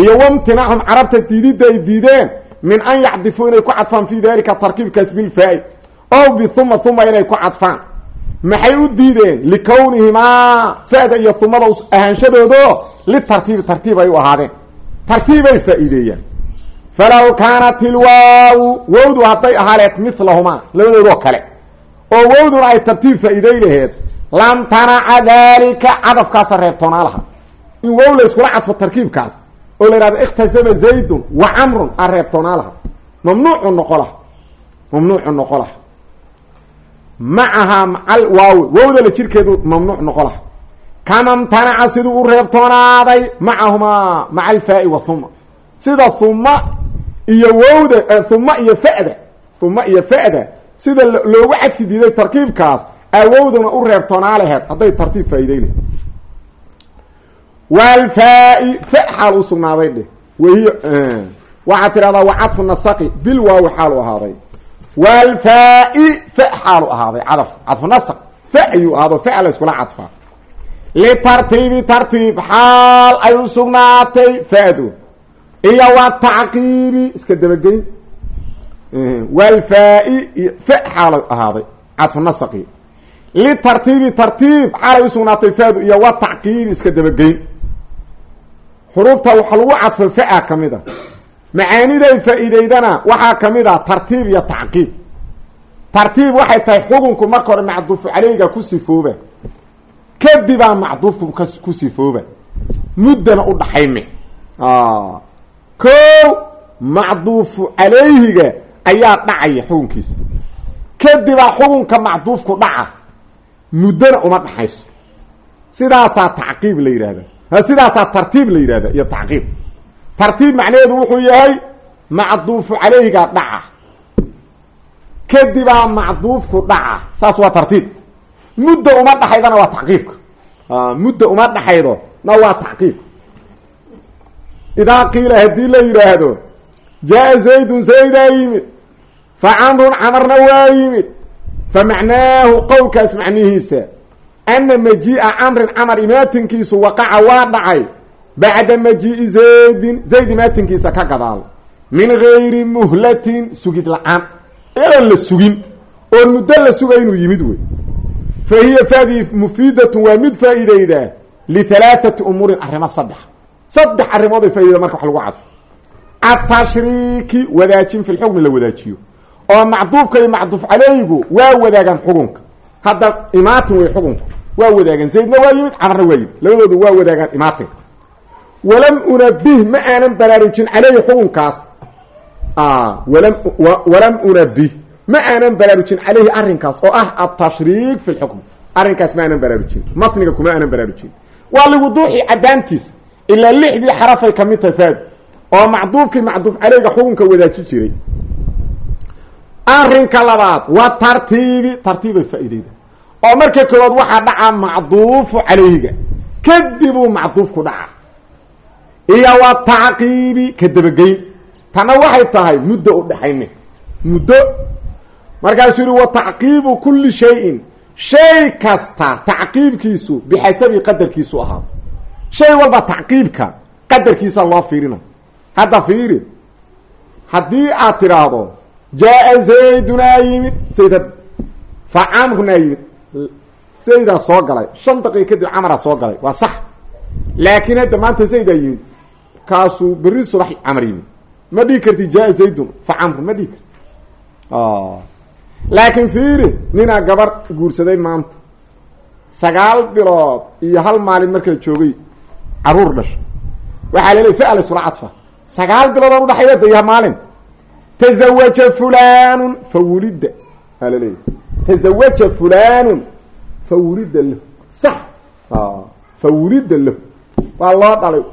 iyo wamtinacum carabta diididda ay diideen min an yacdifuu inay ku cadfaan fii dalika tarkiibkaas bilfaa-i ow bihuma huma inay ku cadfaan maxay u diideen likownihimaa fa'da iyo humada ahaanshadoodo litartiibi tartiib ay u ahaadeen tartiibay faa-iideeyaan falaw kaanat ilwaawu wowdu hadday ahaaleed milahumaa labadoodoo kale oo wowduna ay tartiib faa-iiday laheed lam tanaca dalika cadafkaasa reebtoonaa laha in wow la iskula cadfo tarkiibkaas oo la yihahdo ikhtasama zaydun wa camrun a reebtoonaa laha mamnuucu noqo laha mamnuucu noqo laha macahaa macal waawi wowda la jirkeedu mamnuuc noqo laha kama mtanaca siduu u reebtoonaaday macahumaa maca alfaa-i wa huma sida huma iyo wowda huma iyo fa'da huma iyo fa'da sida loogu cadfi diiday tarkiibkaas awowduna u reebtoonaa laheed hadday tartiib faa-iiday leh waalfaa-i fa xaal u sugnaaday dheh. wahiy waxaad tidhahdaa wa cadfu nasaqi bil waawi xaalu ahaaday waalfaa-i fa xaalu ahaaday cadaf cadfu nasq fa ayuu ahaado fa la iskula cadfaa litartiibi tartiib xaal ay u sugnaatay fa'du iyo wa tacqiibi iska dabageyn waalfaa-i iyo fa xaala ahaaday cadfu nasaqi litartiibi tartiib xaalay u sugnaatay fa'du iyo wa tacqiibi iska dabageyn xuruufta waxa lagu cadfo fa ka mid a macaaniday faa-iideydana waxaa ka mid a tartiib iyo tacqiib. Tartiib waxay tahay xukunku marka hore macduufu caleyga ku sifooba kadibaa macduufku ku sifooba muddana u dhaxayme. Ko macduufu calayhiga ayaa dhacaya xukunkiisa. Kadibaa xukunka macduufku dhaca muddona uma dhaxayso. Sidaasaa tacqiib la yidhahda sidaasaa tartiib la yidhahda iyo tacqiib. Tartiib macnaheedu wuxuu yahay macduufu calayhigaa dhaca. Kadibaa macduufku dhaca. Saas waa tartiib. Mudda uma dhaxaydana waa tacqiibka. Mudda uma dhaxaydo na waa tacqiibka idaa qiila haddii la yidhaahdo jaa zaydun zaydaa yimid fa camrun camarna waa yimid fa macnaahu qowlkaas ana majii'a camrin camar imaatinkiisu waqaca waa dhacay bacda majii'i zaydin zayd imaatinkiisa ka gadaal min gayri muhlatin sugid la'aan iyadoon la sugin oon muddo la suga inuu yimid wey fa hiya fadii mufiidatun waa mid faa-iideydaa lihalaathati umuurin arrimo saddex saddex arrimood ay faa-ideyda marka wax lagu cadfo atashriiki wadaajin fi lxukmi la wadaajiyo oo macduufka iyo macduuf caleygu waa wadaagaan xukunka hadda imaatin wey xukunka waa wadaagaan zaydna waa yimid camarna waa yimid. Labadoodu waa wadaagaan imaatinka walam unabih ma aanan baraarujin caleyhi xukunkaas. Walam walam unabih ma aanan baraarujin caleyhi arrinkaas oo ah atashriik fi lxukm arrinkaas ma aanan baraarujin matniga kuma aanan baraarujin waa liwuduuxi cadaantiisa ilaa lixdii xarafay ka mid tahay faad oo macduufkii macduuf caleyga xukunka wadaaji jiray. Arrinka labaad waa tartiibi tartiibay faa-ideyda oo marka koowaad waxaa dhaca macduufu calayhiga kadibuu macduufku dhaca iyo waa tacqiibi ka dabageyn. Waxay tahay muddo u dhexayne muddo. Markaasuu yihi wa tacqiibu kulli shayin. Shay kasta tacqiibkiisu bixasabi qadarkiisu ahaado shay walba tacqiibka qadarkiisa loo fiirina. Hadda fiiri. Haddii aad tidhaahdo jaa zaydunaa yimid. Zayd fa camrunaa yimid zaydaa soo galay. Shan daqiiqa kadib camaraa soo galay. Waa sax. Laakiin hadda maanta zaydaa yimid kaasuu berri subax camar yimid ma dhigi karti jaa zaydun? Fa camrun ma dhigi karti. Laakiin fiiri ninaa gabar guursaday maanta. Sagaal bilood iyo hal maalin markala joogay carruur dhasha waxaa laleey fa la iskula cadfa sagaal bilood oo udhaxayda daya maalin. Tazawaja fulanun fa wulida aa laleeyahy tazawaja fulanun fa wulida lahu sax fa wulida lahu waa loo dhalay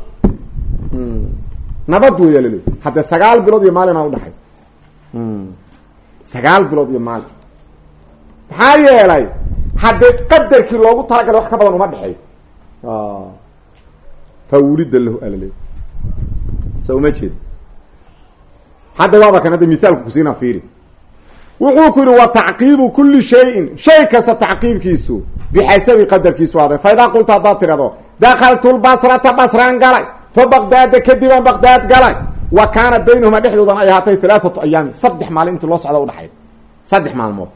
nabad weeyaa laleey haddee sagaal bilood iyo maalin aan udhaxay sagaal bilood iyo maalin maxaa yeelay haddee qadarkii loogu talagalay wax ka badan uma dhexeeyo fa wulida lahu alale sa uma jeedo hadda waaba kan hadda mithaalku kusiina fiiri wuxuu ku yihi wa tacqiibu kuli shayin. Shay kasta tacqiibkiisu bixasabi qadarkiisu aday fa idaa qulta haddaad tidhahdo dakaltu lbasrata basraan galay fa baqdaada kadibaan baqdaad galay. Wa kaana baynahuma dhexdoodan ay ahaatay halaaatu ayaami saddex maalin intii loo socda udhaxay saddex maalmood.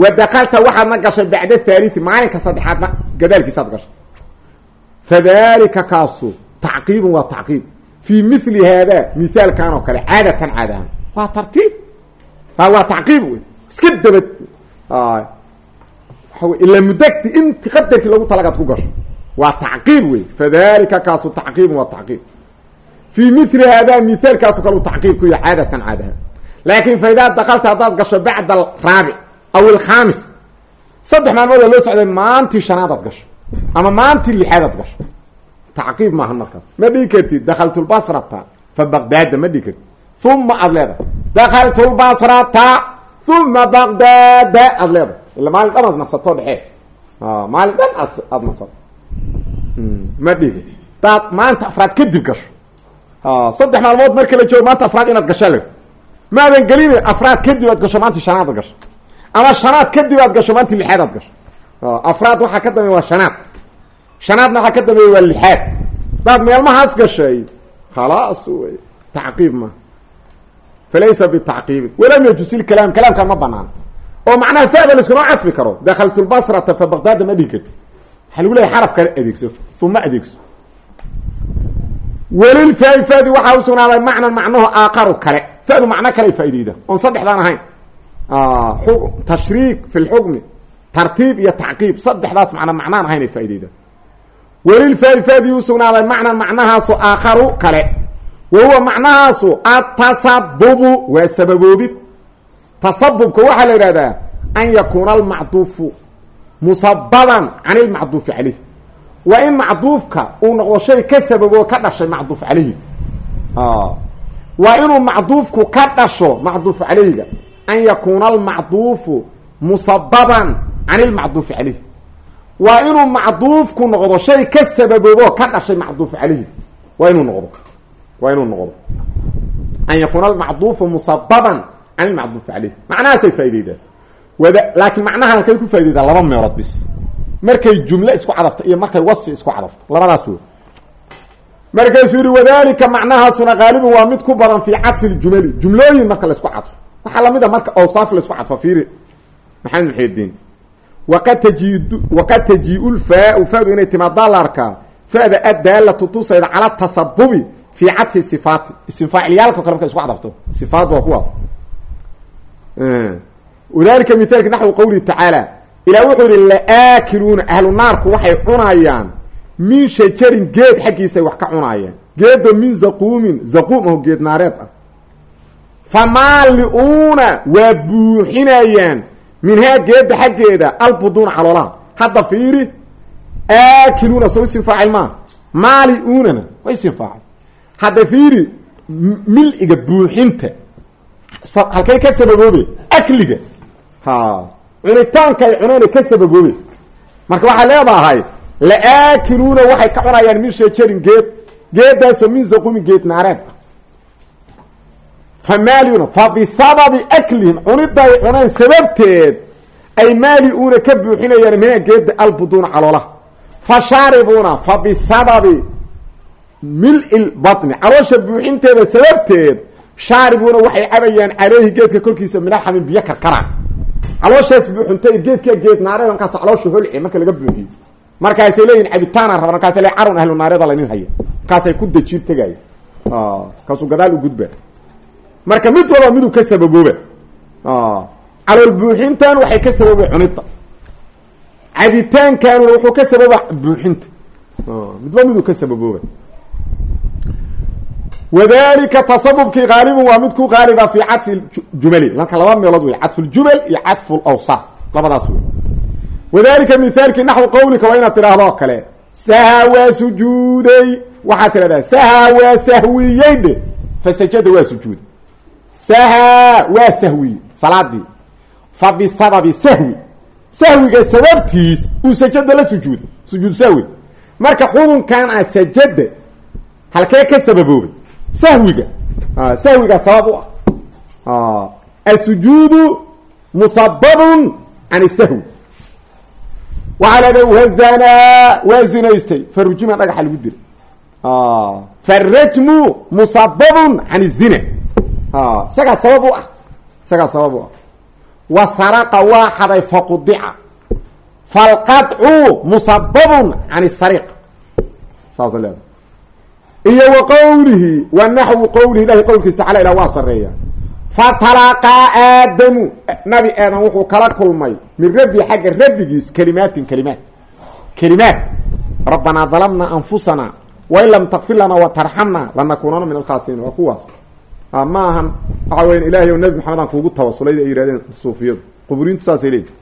Wa dakalta waxaadna gashay bacda thaliti maalinka saddexaadna gadaalkiisaad gashay. Fadalika kaasu tacqiibun waa tacqiib. Fii mili haada mithaalkan oo kale caadatan caadahan waa tartiib waa tacqiib wey iska dabad waa ila mudagti inti qadarkii lagu talagaad ku gasho waa tacqiib wey fadalika kaasu tacqiibun waa tacqiib fii mili haada mithaalkaaso kale u tacqiib ku yahay caadatan caadahan laakin fa idaa dakalta haddaad gasho bacda alraabic aw alkhamis saddex maalmooda loo socday maantii shanaadaad gasho ama maantii lixaadaad gasho tacqiib maaha markaas ma dhigi kartid dakaltu lbasrata fa baqdaada ma dhigi kartid uma leedahay dakaltu lbasrata uma baqdaada aada leedahay ila maalin dhan aad narsatoo dhexee maalin dhan aad aada narsato ma dhigi daad maanta afraad kadib gasho saddex maalmood marka la joogo maanta afraad inaad gasha le maadan gelin afraad kadib aad gasho maanti shanaad gasho ama shanaad kadib aad gasho maanti lixaad aad gasho afraad waxaa ka dambeeya waa shanaad shanaadna waxaa ka dambeeya waa lixaad daad meelmahaas gashay khalaas wey tacqiib ma falaysa bitacqiibin walam yajusi lkalaam kalaamkaan ma banaan oo macnaha fada laiskuma cadfi karo dakaltu lbasrata fa baqdaada ma dhihi karti waxaa lagu leeyahy xaraf kale adeegso uma adeegso welil faa fadi waxaa usugnaaday macnan macnaho aaqaru kale fadu macno kale faaideyda oon saddexdaan ahayn tashriik fi lxukmi tartiib iyo tacqiib saddexdaas macna macnaan ahayn ay faaideyda welil faa fadi usugnaaday macnan macnahaasu aakharu kale wa huwa macnahaasu atasabubu waa sababoobid tasabubka waxaa la yidhahdaa an yakuuna almacduufu musababan can ilmacduufi caleyh waa in macduufka uu noqdo shay ka sababo ka dhashay macduuf caleyhi waa inuu macduufku ka dhasho macduuf caleyhiga an yakuuna almacduufu musababan can ilmacduufi caleyhi waa inuu macduufku noqdo shay ka sababoobo ka dhashay macduuf caleyhi waa inuu noqdo waa inuu noqdo. An yakuuna almacduufu musababan can ilmacduufi caleyhi macnahaasay faa'ideydaan wada laakiin macnaha halkay ku faaideydaa laba meelood bis. Markay jumle isku cadafto iyo markay wasfi isku cadafto labadaas wey markaasuu yihi wadalika macnahaasuna qaalibun waa mid ku badan fii cadfi ljumali jumlooyin marka la isku cadfo. Waxaa la mid a marka awsaaf la isku cadfo fiiri. Maxamed muxidiin waqad taji waqad tajii-u lfaau faadu inay timaadaa la arkaa. Fada addaalatu fii cadfi sifaati isimfaacilyaalka kale markay isku cadafto sifaat waa kuwaas wadalika mithaalki naxwi qawlihi tacaala ilah wuxuu yihi laaakiluuna ahlu naarku waxay cunayaan min shajarin geed xaggiisay wax ka cunaayaan geedo min zaquumin zaquum aho geed naareed ah famaali-uuna waa buuxinayaan minhaa geedda xaggeeda albuduuna caloolaha hadda fiiri aakiluuna soo isin faacil maa maali-uunana waa isin faacil hadda fiiri mil-iga buuxinta halkay ka sababoobe? Akliga. Ha cunitaanka ay cuneen ka sababoobe. Marka waxaa leedahay la-aakiluuna waxay ka cunayaan min shajarin geed. Geedaasoo min zaqumin geed naareed. Ah fa maaliuna fa bisababi aklihim cunidda ay cuneen sababteed ay maali-uuna ka buuxinayaan mina geeda albuduuna caloolaha. Fa shaaribuuna fa bisababi mil-i lbatni caloosha buuxinteeda sababteed shaaribuuna waxay cabayaan caleyhi geedka korkiisa minaxamin biyo karkara calooshaas buuxuntay geedka geed naareed markaas caloosha holci marka laga buuxiyo markaasay leeyihiin cabitaana raba markaasay le carun ahlu naareeda lanin haya markaasay ku dajiib tegaya kaasuu gadaal u gudba marka mid walba miduu ka sababooba calool buuxintan waxay ka sababa cunidda. Cabitaankanuna wuxuu ka sababa buuxinta. Midba miduu ka sababooba wadalika tasabubkii qaalibun waa mid ku qaaliba fi cadfi jumali lanka laba meelood wey cadfu ljumal iyo cadfu lawsaaf labadaas wey wadalika mithaalkii naxwi qawlika waa inaad tidhaahdo kale saha waa sujuuday waxaad tidhahdaa saha waa sahwiyey dhe fasajada waa sujuuda saha waa sahwiyey salaadii fa bisababi sahwi sahwiga sababtiis uu sajada la sujuuday sujuud sahwi marka xubunkan ah sajada halkee ka sababoobay sahwiga sahwiga sabab u ah. Asujuudu musababun can sahwi. Waxaa leedahay wazanaa waa zinaystay farujima dhagaxa lagu dilay farajmu musababun can zina. Isagaa sabab u ah. Isagaa sabab u ah. Wa saraqa waa xaday faqudica. Falqadcu musababun can sariq saasa iyo wa qowlihi wa naxwu qowlihi ilahi qowlkiisa tacala ilah waa sareeya fatalaqaa aadamu nabi aadam wuxuu kala kulmay min rabbi xagga rabbigiis kelimaatin kelimaat kelimaat rabbanaa dalamna anfusana wain lam takfir lana watarxamna lanakuunana min alkhaasiriin waa kuwaas. Ma ahan. Waxa weya ilahay o nabi maxamed aan kuugu tawasulay ay yihahdeen suufiyadu. Quburiintu saasay leeyihiin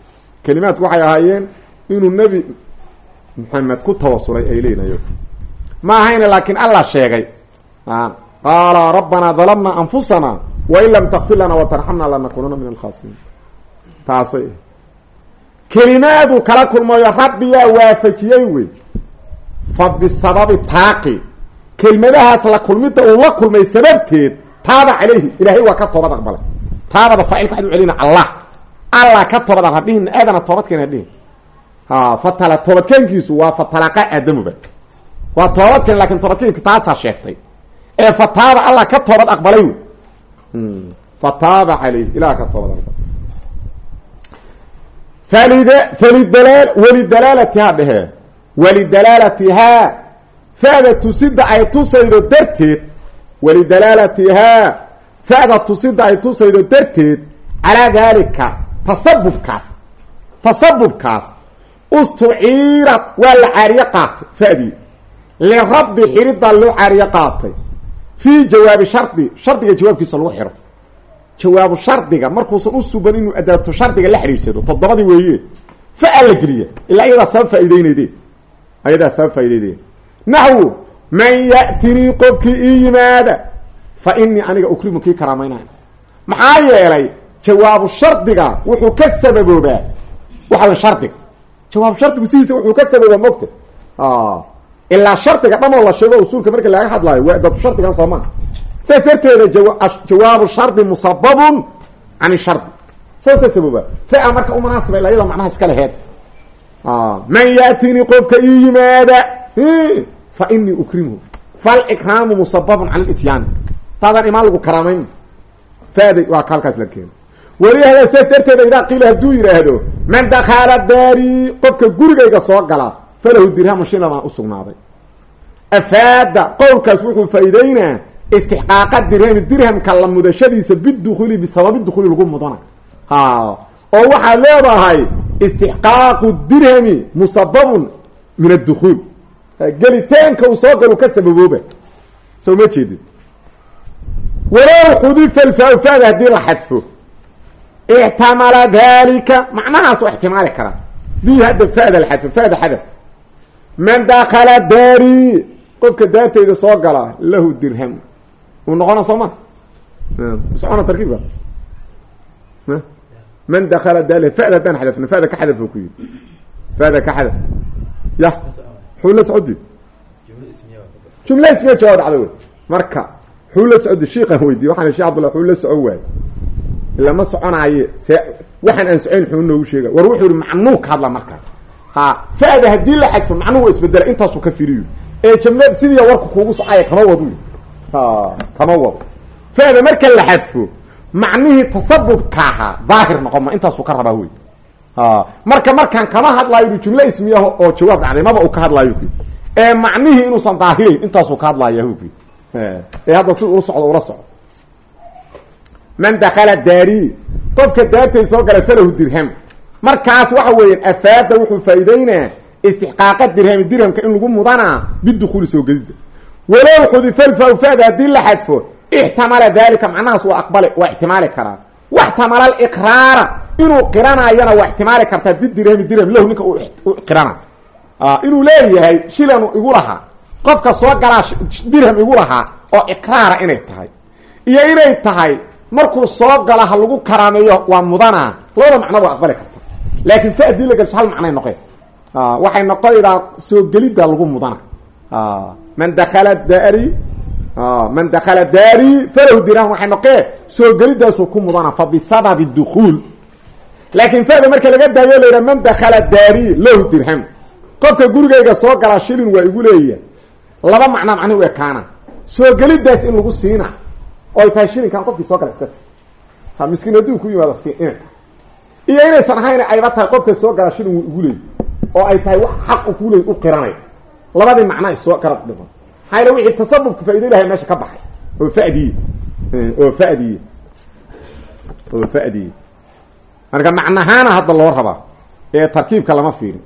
kelimaatku waxay ahaayeen inuu nebi maxamed ku tawasulay ay leeyihiin ma ahayna laakiin allah sheegay. Qaala rabbanaa dalamna anfusana wain lam takfir lana watarxamna lanakuunana min alkhaasiriin taasay. Kelimaadu kala kulmayo rabbiyaa waafajiyey wey. Fa bisababi taaqi. Kelmadahaas la kulmidda uu la kulmay sababteed taaba calayhi ilaahay waa ka toobad aqbalay. Taabada faacilka waxad u celina allah. Allah ka toobad aqbal aadana hadhihin. Ha fatala toobadkeenkiisu waa fatalaqa aadamuba waa toobadkeen laakiin toobadkeenka taasaa sheegtay. Ee fataaba allah ka toobad aqbalay. Wey fataaba calayh ilaha ka toobad aqbalay. Falid falidala walidalaalatihaa dhehee walidalaalatihaa fa'da tusida ay tusaydo darteed walidalaalatihaa fa'da tusida ay tusaydo darteed calaa daalika tasabubkaas tasabubkaas ustuciirad waa la caariye qaatay fa'dii lirabdi xirida loo caariye qaatay fii jawaabi shardi shardiga jawaabkiisa lagu xiro jawaabu shardiga markuusan u suban inuu adaato shardiga la xidhiidsado toddobadii weeye fa-a la geliya ilaa ayadaa sabab faa'ideynayde ayadaa sabab faa'ideydeen naxwu man ya'tinii qofkii ii yimaada fa inii aniga ukrimu kii karaamaynayo maxaa yeelay jawaabu shardiga wuxuu ka sababoobaa waxa way shardiga jawaabu shardigu sidiisa wuxuu ka sababoobaa mogta ilaa shardiga dhamoo la sheego usuulka marka laga hadlaayo waa adatu shardigan soo maa saas darteeda jawaabu shardi musababun can shardi ka sabooba fa marka u munaasiba ila iyadoo macnaha iska leheed man ya'tinii qofka ii yimaada fa inii ukrimuhu. Falkraamu musababun can lityaani taadaan imaan lagu karaamayn. Faaday waa halkaas la keeno welihadaa saas darteeda idaa qiila hadduu yidhaahdo man dakala daari qofka gurigayga soo gala falahu dirhamu shilabaa usugnaaday afaada qowlkaas wuxuu faa'iideynaa istixqaaqa dirhami dirhamka la mudashadiisa bidukuuli bisababi dukuuli lagu mudana. Ha oo waxaad leedahay istixqaaqu dirhami musababun min addukuul gelitaanka uu soo galu ka sababooba soo ma jeedid walow xudifa alfaawfaada haddii la xadfo ixtamala dalika macnahaas waa ixtimaali karaa. Dii hadda fada la xadfo man dakala daari qofka daartayda soo gala lahu dirham. Uu noqona soo ma? Socona tarkiibka man dakala daari fada haddaan xadafna fada ka xadaf ku yidhi. Fada ka xadaf. Ya. Xuu la socodi jumla ismiya jawaab dhacda wey marka xuu la socodi shiiqan weydiye waxaan shekh abdullah xuu la socon waaye ila ma soconaaye se waxaan aan socoyn xuu noogu sheega. War wuxuu yihi macnuu ka hadla markaa fada haddii la xadfo macnuhu waa isbedela intaasuu ka firiyo. Ee sidii warku kuugu socaya kama wadu. Kama wado fada marka la xadfo macnihii tasabubka ahaa daahir noqon ma intaasuu ka rabaa wey marka markaan kama hadlaayo jumle ismiyaha oo jawaab dhacday maba uu ka hadlaayo ee macnihii inuusan daahirayn intaasuu ka hadlaya ee hadda si ula socdo ula socdo. Man dakala daari qofka daartay soo galay falahu dirham markaas waxa weeyaan afaada wuxuu faa'iideynaa istixqaaqa dirhami dirhamka in lagu mudanaa bidukuuli soo gelida. Walow xudifa alfawfaada haddii la xadfo ixtamala dalika macnahaas waa aqbale waa ixtimaali karaa waxtamala aliqraara inuu qiranayana waa ixtimaali kartaa bidirhami dirham lahu ninka u qirana inuu leeyahay shilanu igu lahaa qofka soo galaa dirham igu lahaa oo iqraara inay tahay. Iyo inay tahay markuu soo galo ha lagu karaameeyo waa mudanaa labada macno waa aqbali karta laakin fa haddii la gasho hal macnay noqeen. Waxay noqonaydaa soo gelidda lagu mudana. Man dakala dari man dakala daari falahu dirham waxay noqee soo gelidaasuu ku mudana fa bisababi dukuul laakiin fada marka laga daayo la man dakala daari lahu dirham. Qofka gurigayga soo galaa shilin waa igu leeya laba macnaa macni u ekaana. Soo gelidaas in lagu siina. Oy tahay shilinkan qofkii soo gala iska si ha miskiin hadduu ku yimaado si tahay iyo inaysan ahayn ayba tahay qofka soo gala shilin wuu igu oo ay tahay wax xaq ku leey u qiranay labadii macnaa isoo kala dhiman maxaa wixii tasabubka faa'ido ilahay meesha ka baxay oo fadiye oo fadiye oo fadiye marka macnahaana hadda loo rabaa ee tarkiibka lama fiirin.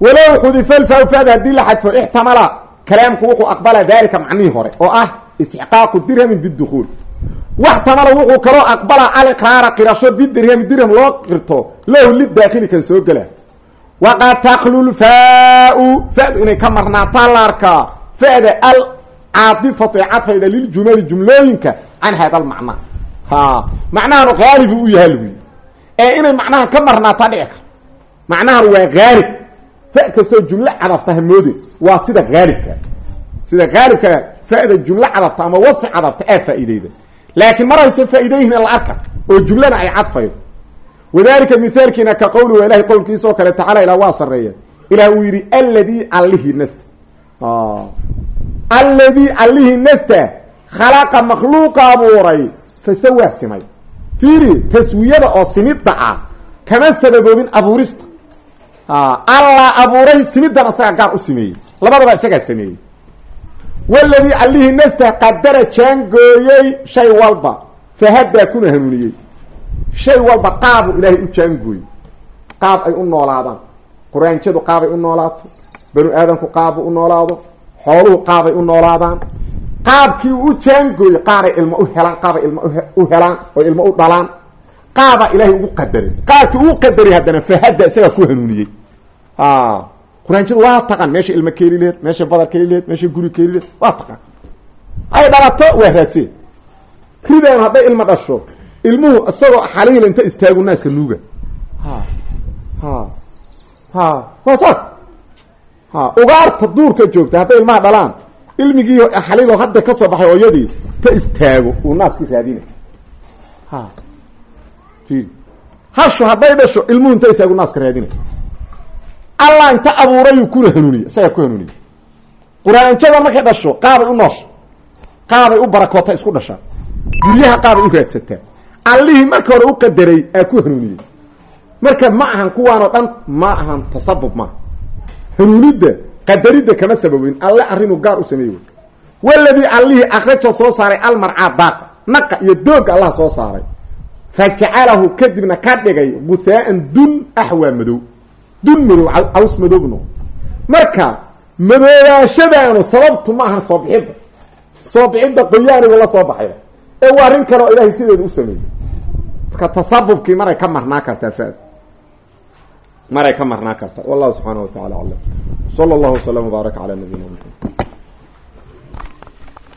Walow xudifa lfaa fada haddii la xadfo ixtamala kalaamku wuxuu aqbala dalika macnihii hore oo ah istixqaaqu dirhamin bidukuul waxtamala wuxuu kaloo aqbala aliqraara qirasho bidirhami dirham loo qirto lahu lidaakhili kan soo gela waqad taklu lfaau fadu inay ka marnaataan la arkaa fada al caadifatu ee cadfayda liljumali jumlooyinka can hada lmacna ha macnahanu haalibu u yaha lagu yii ee inay macnaha ka marnaataa dhici kar macnahan waa haalib fa kastoo jumlo cadafta hamoode waa sida haalibka sida haalibka fa'da jumlo cadafta ama wasfi cadafta aa faa'iideyda laakiin mar hayse faa'iideyhin la arka oo jumlana ay cadfaydo wadalika mithaalkiina ka qowli waa ilahay qowlkiisa kale tacala ilah waa sareeya ilah uu yidhi alladii allihii nasta. Alladii allihii nasta khalaqa makhluuqa abuuray fasawaa simay. Fiiri taswiyada oo simidda ah kama sababoobin abuurista. Allah abuuray simiddan asagaa gaar u sameeyey labadaba isagaa sameeyey waladii allihii nasta qadara jaangooyey shay walba fahadaa kuna hanuuniyey shay walba qaabu ilaahay u jaangooyey qaab ay u noolaadaan quraanjadu qaabay u noolaato banu aadamku qaabu u noolaado xooluhu qaabay u noolaadaan qaabkii u jaangooyey qaaray ilmo u helaan qaabay ilmo u helaan oo ilmo u dhalaan qaabaa ilaahay ugu qadaray qaabkii ugu qadaray haddana fahadda isagaa ku hanuuniyey quraanjadu waa taqaan. Meesha ilmo keeli lehed meesha badar keeli lehed meesha guri keeli lehed waa taqaan. Ay dhalato waa raadseen ridaan hadday ilmo dhasho ilmuhu isagoo xaliil inta istaagu naaska nuuga. Ha ha ha waa saas ha ugaarta duurka joogta hadday ilmaha dhalaan ilmigii xaliilo hadda ka soo baxay hooyadii ta istaago uu naaskii raadina ha hashu hadday dhasho ilmuhu inta istaagu naaska raadina allah inta abuurayuu kuna hanuuniye isagaa ku hanuuniye quraanjada markay dhasho qaabay u noosha qaabay u barakoota isku dhashaa guryaha qaabay u raadsataa. Allihii marka hore u qadaray aa ku hanuuniyey marka ma ahan kuwaanoo dhan ma ahan tasabub maaha hanuunidda qadaridda kama sababin alle arrinuu gaar u sameeyey wey. Waladii allihii akraja soo saaray almarcaa daaqa naqa iyo doogga allah soo saaray. Fa jacalahu kadibna ka dhigay guthaaan dun axwaa madow dun madow caws madowbno marka madoobaashadaanu sababtu ma ahan soo bixidda soo bixidda qoyaanigu la soo baxay. Ee waa arrin kale oo ilaahay sideeda u sameeyey. Marka tasabubkii maray ka marnaa kartaa faad. Maray ka marnaa kartaa. Wallahu subxaana wa tacala aclam sala allahu waslama wbaaraka cala nabiyina mxamed